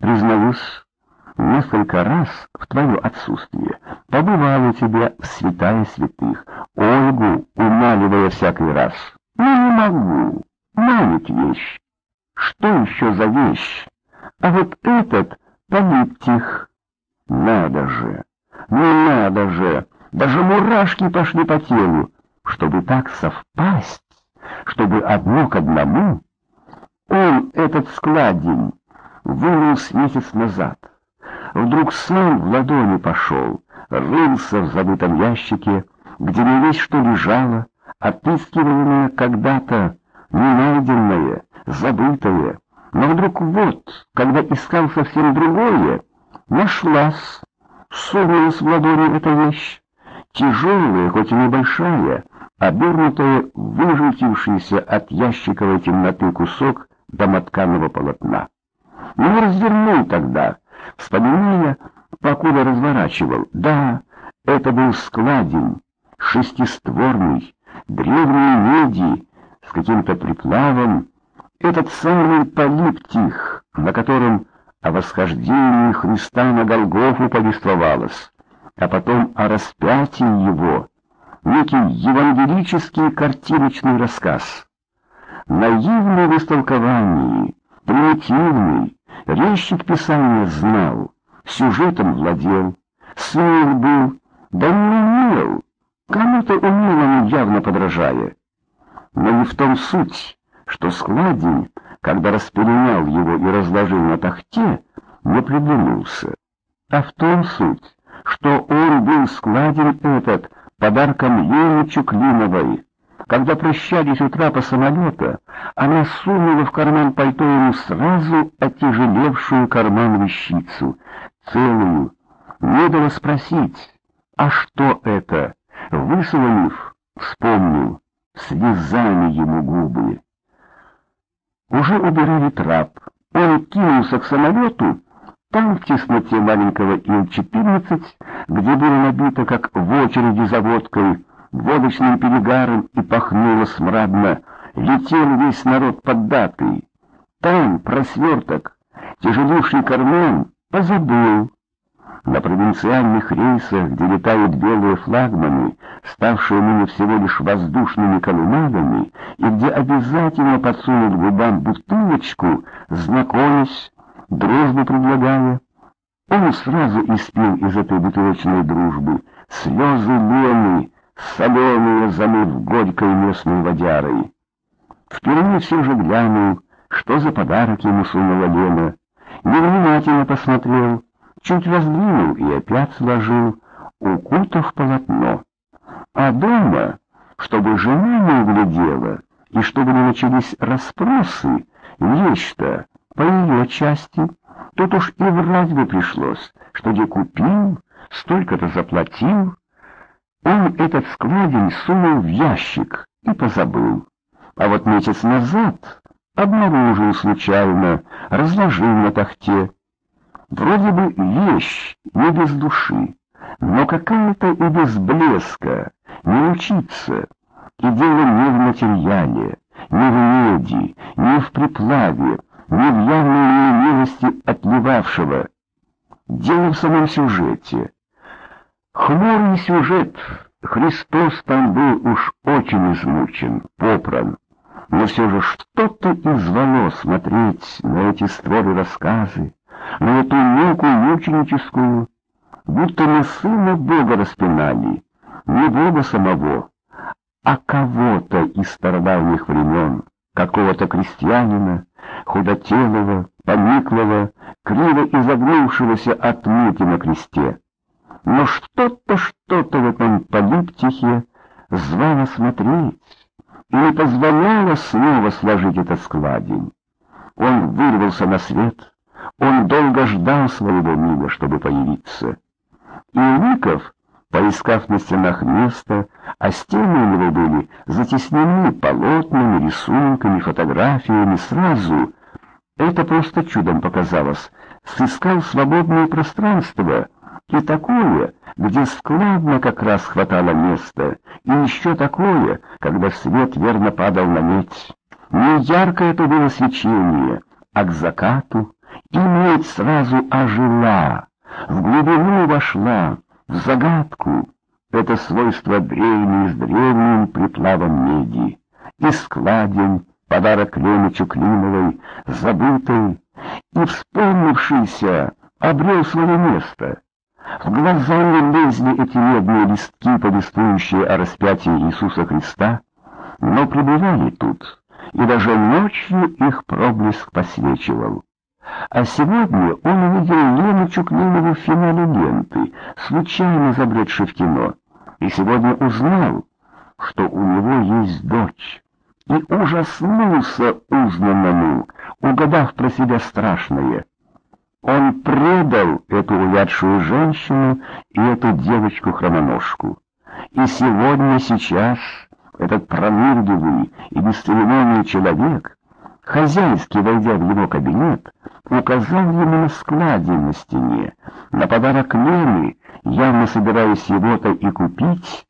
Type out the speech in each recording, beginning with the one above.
Признаюсь, несколько раз в твое отсутствие побывал у тебя в святая святых, Ольгу умаливая всякий раз. Ну, не могу, манит вещь. Что еще за вещь? А вот этот полиптих. Надо же, ну надо же, даже мурашки пошли по телу, чтобы так совпасть, чтобы одно к одному. Он, этот складень, вынул месяц назад. Вдруг сам в ладони пошел, рылся в забытом ящике, где не весь что лежало, отыскиваемое когда-то, ненайденное, забытое. Но вдруг вот, когда искал совсем другое, нашлась, сунулась в ладони эта вещь, тяжелая, хоть и небольшая, обернутая в выжелтившийся от ящиковой темноты кусок домотканого полотна. Ну, развернул тогда, вспоминая, покуда разворачивал. Да, это был складень, шестистворный, древней меди, с каким-то приплавом, этот самый полиптих, на котором о восхождении Христа на Голгофу повествовалось, а потом о распятии его, некий евангелический картиночный рассказ. Наивный в истолковании, примитивный, резчик писания знал, сюжетом владел, смел был, да не умел, кому-то умелому явно подражая. Но не в том суть, что складень, когда распеленял его и разложил на тахте, не приглянулся, а в том суть, что он был складен этот подарком Лене Чуклиновой. Когда прощались у трапа самолета, она сунула в карман пальто ему сразу отяжелевшую карман вещицу, целую, не дала спросить, а что это? Высолонив, вспомнил, слезами ему губы. Уже убирали трап. Он кинулся к самолету, там, в тесноте маленького Ил-14, где было набито, как в очереди за водкой, водочным перегаром и пахнуло смрадно, летел весь народ поддатый. Там просверток, тяжелейший карман, позабыл. На провинциальных рейсах, где летают белые флагманы, ставшие ныне всего лишь воздушными колымагами, и где обязательно подсунут губам бутылочку, знакомясь, дружбу предлагая, он сразу испил из этой бутылочной дружбы слезы Лены, соленые, замыв горькой местной водярой. Впервые все же глянул, что за подарок ему сунула Лена, невнимательно посмотрел, чуть раздвинул и опять сложил, укутав полотно. А дома, чтобы жена не углядела, и чтобы не начались расспросы, нечто по ее части, тут уж и врать бы пришлось, что где купил, столько-то заплатил. Он этот складень сунул в ящик и позабыл. А вот месяц назад обнаружил случайно, разложил на тахте, Вроде бы вещь не без души, но какая-то и без блеска, не учиться. И дело не в материале, не в меди, не в приплаве, не в явной милости отливавшего. Дело в самом сюжете. Хмурый сюжет. Христос там был уж очень измучен, попран. Но все же что-то извало смотреть на эти створы рассказы, на эту муку мученическую, будто не сына Бога распинали, не Бога самого, а кого-то из стародавних времен, какого-то крестьянина, худотелого, пониклого, криво изогнувшегося от муки на кресте. Но что-то, что-то в этом полиптихе звало смотреть и не позволяло снова сложить этот складень. Он вырвался на свет, он долго ждал своего мига, чтобы появиться. И Лыков, поискав на стенах место, а стены у него были затеснены полотнами, рисунками, фотографиями сразу, это просто чудом показалось, сыскал свободное пространство, и такое, где складно как раз хватало места, и еще такое, когда свет верно падал на медь. Не яркое это было свечение, а к закату, И медь сразу ожила, в глубину вошла, в загадку. Это свойство древнее с древним приплавом меди. И складень, подарок Леничу Климовой, забытый и вспомнившийся, обрел свое место. В глаза не лезли эти медные листки, повествующие о распятии Иисуса Христа, но пребывали тут, и даже ночью их проблеск посвечивал. А сегодня он увидел Лену Чуклинову в финале ленты, случайно забредший в кино, и сегодня узнал, что у него есть дочь, и ужаснулся узнанному, угадав про себя страшное. Он предал эту увядшую женщину и эту девочку-хромоножку. И сегодня, сейчас, этот пронырливый и бесцеремонный человек, хозяйски войдя в его кабинет, указал ему на складе на стене, на подарок Лены, явно собираясь его-то и купить.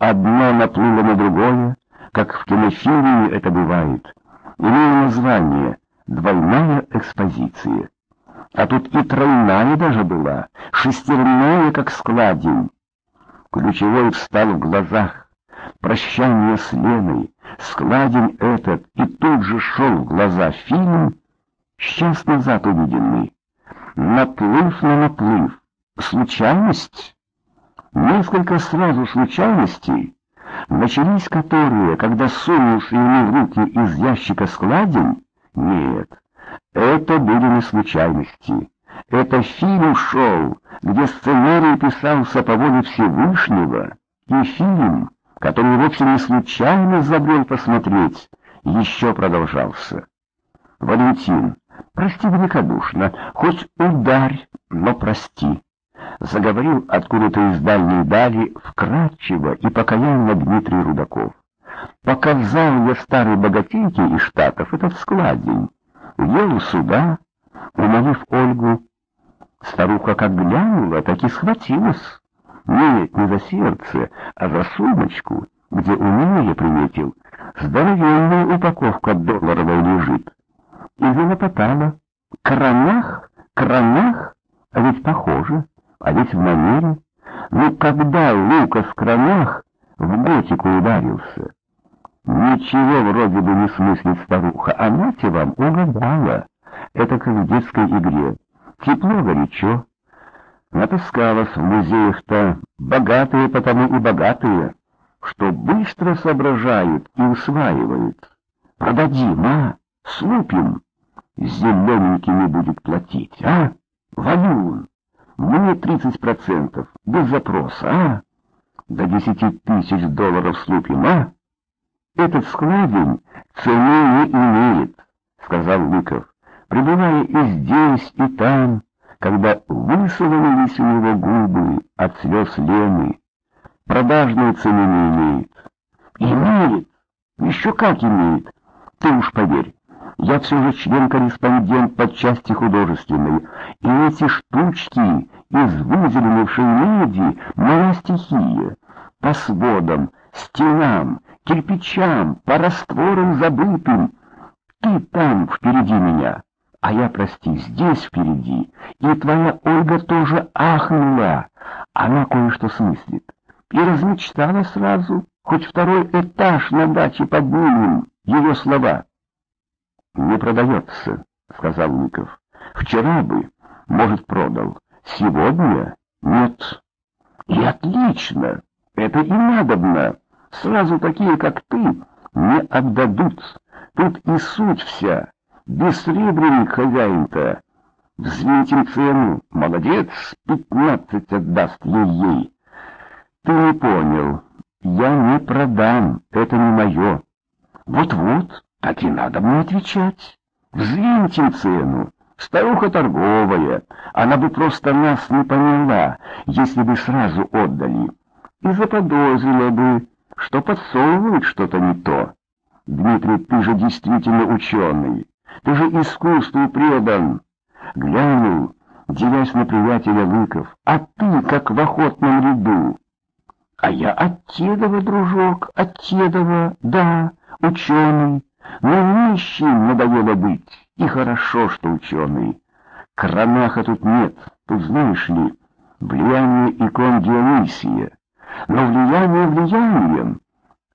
Одно наплыло на другое, как в кинофильме это бывает, имея название «Двойная экспозиция». А тут и тройная даже была, шестерная, как складень. Ключевой встал в глазах. Прощание с Леной, складень этот, и тут же шел в глаза фильм, час назад увиденный. Наплыв на наплыв. Случайность? Несколько сразу случайностей, начались которые, когда сунулся ему в руки из ящика складень? Нет, это были не случайности. Это фильм шел, где сценарий писался по воле Всевышнего, и фильм, который вовсе не случайно забрел посмотреть, еще продолжался. Валентин, прости великодушно, хоть ударь, но прости. Заговорил откуда-то из дальней дали вкратчиво и покаянно Дмитрий Рудаков. Показал я старой богатейке из Штатов этот складень. Ел сюда, умолив Ольгу. Старуха как глянула, так и схватилась. Нет, не за сердце, а за сумочку, где у нее, я приметил, здоровенная упаковка долларовой лежит. И залопотала. Кранах, кранах, а ведь похоже, а ведь в манере. Ну когда Лука в кранах в готику ударился? Ничего вроде бы не смыслит старуха, а нате вам угадала. Это как в детской игре. Тепло, горячо. Натаскалась в музеях-то богатые потому и богатые, что быстро соображают и усваивают. Продадим, а? Слупим. Зелененькими будет платить, а? Валюн. Мне тридцать процентов, без запроса, а? До десяти тысяч долларов слупим, а? «Этот складень цены не имеет», — сказал Лыков, пребывая и здесь, и там, когда высолонились у него губы от слез Лены. Продажной цены не имеет. Имеет? Еще как имеет. Ты уж поверь, я все же член-корреспондент по части художественной, и эти штучки из вызеленевшей меди — моя стихия. По сводам, стенам, кирпичам, по растворам забытым. Ты там впереди меня, а я, прости, здесь впереди. И твоя Ольга тоже ахнула. Она кое-что смыслит. И размечтала сразу, хоть второй этаж на даче поднимем. Ее слова. «Не продается», — сказал Ников. «Вчера бы, может, продал. Сегодня нет». «И отлично! Это и надобно!» Сразу такие, как ты, не отдадут. Тут и суть вся. Бессребренник хозяин-то. Взвинтим цену. Молодец, пятнадцать отдаст ей-ей. Ты не понял. Я не продам, это не мое. Вот-вот, так и надо мне отвечать. Взвинтим цену. Старуха торговая, она бы просто нас не поняла, если бы сразу отдали. И заподозрила бы, что подсовывают что-то не то. Дмитрий, ты же действительно ученый, ты же искусству предан. Глянул, девясь на приятеля Лыков, а ты как в охотном ряду. А я от Тедова, дружок, от Тедова, да, ученый, но нищим надоело быть, и хорошо, что ученый. Кронаха тут нет, тут, знаешь ли, влияние икон Дионисия. Но влияние влиянием,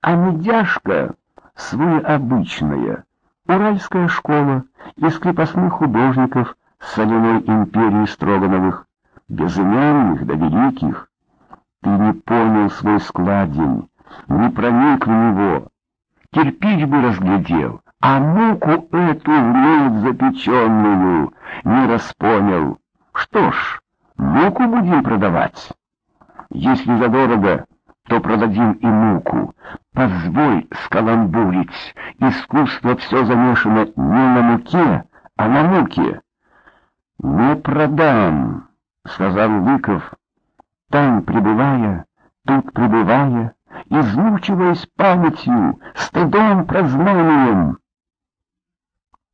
а медяшка своеобычная. Уральская школа из крепостных художников соляной империи Строгановых, безымянных да великих. Ты не понял свой складень, не проник в него. Кирпич бы разглядел, а муку эту в запеченную не распонял. Что ж, муку будем продавать. Если задорого, то продадим и муку. Позволь скаламбурить, искусство все замешано не на муке, а на муке. «Не продам», — сказал Лыков, там пребывая, тут пребывая, измучиваясь памятью, стыдом, прознанием.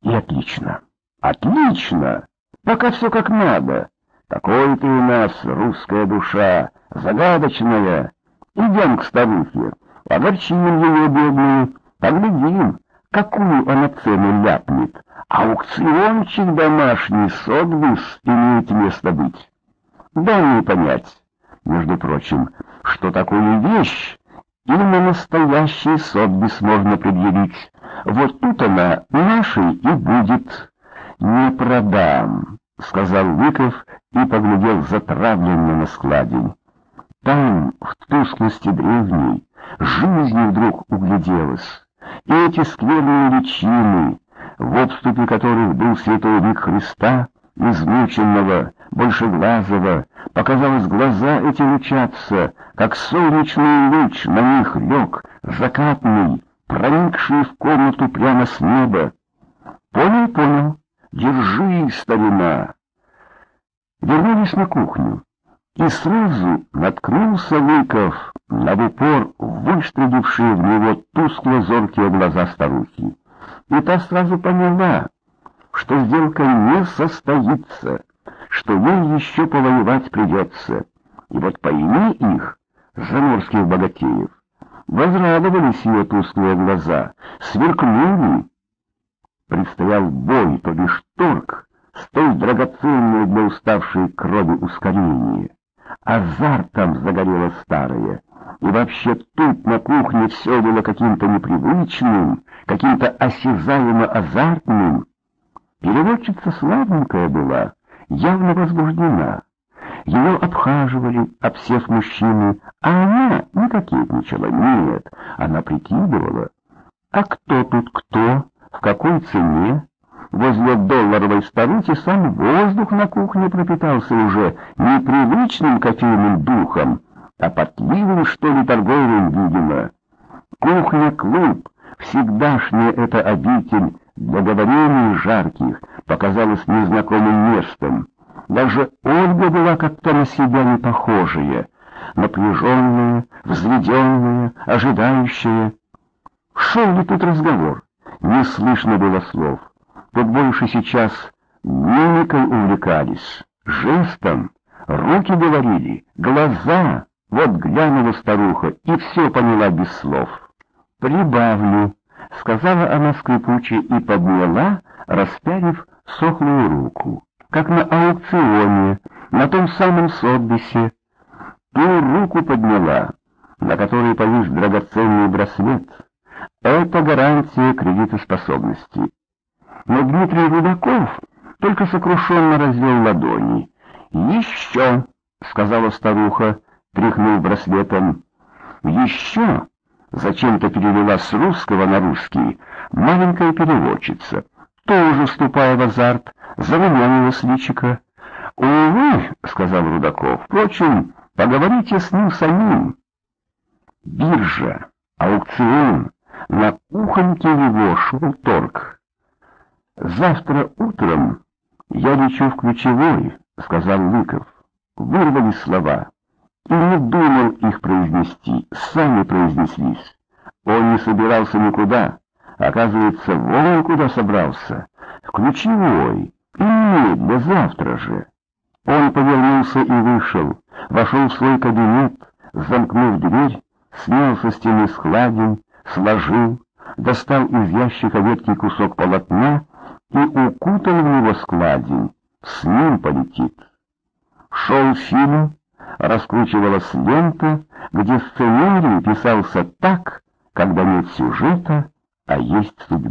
И отлично, отлично, пока все как надо. Такой ты у нас, русская душа, загадочная. Идем к старухе, огорчим ее бедную, поглядим, какую она цену ляпнет. Аукциончик домашний сотбус имеет место быть. Дай мне понять, между прочим, что такую вещь именно настоящий сотбис можно предъявить. Вот тут она нашей и будет. Не продам, сказал Лыков и поглядел затравленно на складень. Там, в тусклости древней, жизнь вдруг угляделась. И эти скверные личины, в отступе которых был святой лик Христа, измученного, большеглазого, показалось, глаза эти лучатся, как солнечный луч на них лег, закатный, проникший в комнату прямо с неба. Понял, понял, держи, старина. Вернулись на кухню, и сразу наткнулся Лыков на в упор выстрелившие в него тускло-зоркие глаза старухи. И та сразу поняла, что сделка не состоится, что ей еще повоевать придется. И вот пойми их, заморских богатеев, возрадовались ее тусклые глаза, сверкнули. Предстоял бой, то бишь торг, столь драгоценное для уставшей крови ускорение. Азартом загорело старое, и вообще тут на кухне все было каким-то непривычным, каким-то осязаемо азартным. Переводчица славненькая была, явно возбуждена. Ее обхаживали, обсев мужчины, а она не кокетничала, нет, она прикидывала. А кто тут кто, в какой цене? Возле долларовой старухи сам воздух на кухне пропитался уже непривычным кофейным духом, а потливым, что ли, торговым, видимо. Кухня-клуб, всегдашняя эта обитель договорений жарких, показалась незнакомым местом. Даже Ольга была как-то на себя не похожая, напряженная, взведенная, ожидающая. Шел ли тут разговор? Не слышно было слов. Тут больше сейчас мимикой увлекались, жестом, руки говорили, глаза. Вот глянула старуха и все поняла без слов. «Прибавлю», — сказала она скрипуче и подняла, распярив сохлую руку, как на аукционе, на том самом сотбисе. Ту руку подняла, на которой повис драгоценный браслет. Это гарантия кредитоспособности. Но Дмитрий Рудаков только сокрушенно развел ладони. «Еще!» — сказала старуха, тряхнув браслетом. «Еще!» — зачем-то перевела с русского на русский маленькая переводчица, тоже вступая в азарт, зарумянилась личика. «Увы!» — сказал Рудаков. «Впрочем, поговорите с ним самим». Биржа, аукцион, на кухоньке его шел торг. «Завтра утром я лечу в ключевой», — сказал Лыков. Вырвались слова. И не думал их произнести, сами произнеслись. Он не собирался никуда. Оказывается, вон куда собрался. В ключевой. И немедля, завтра же. Он повернулся и вышел. Вошел в свой кабинет, замкнув дверь, снял со стены складень, сложил, достал из ящика веткий кусок полотна и укутал в него складень, с ним полетит. Шел фильм, раскручивалась лента, где сценарий писался так, когда нет сюжета, а есть судьба.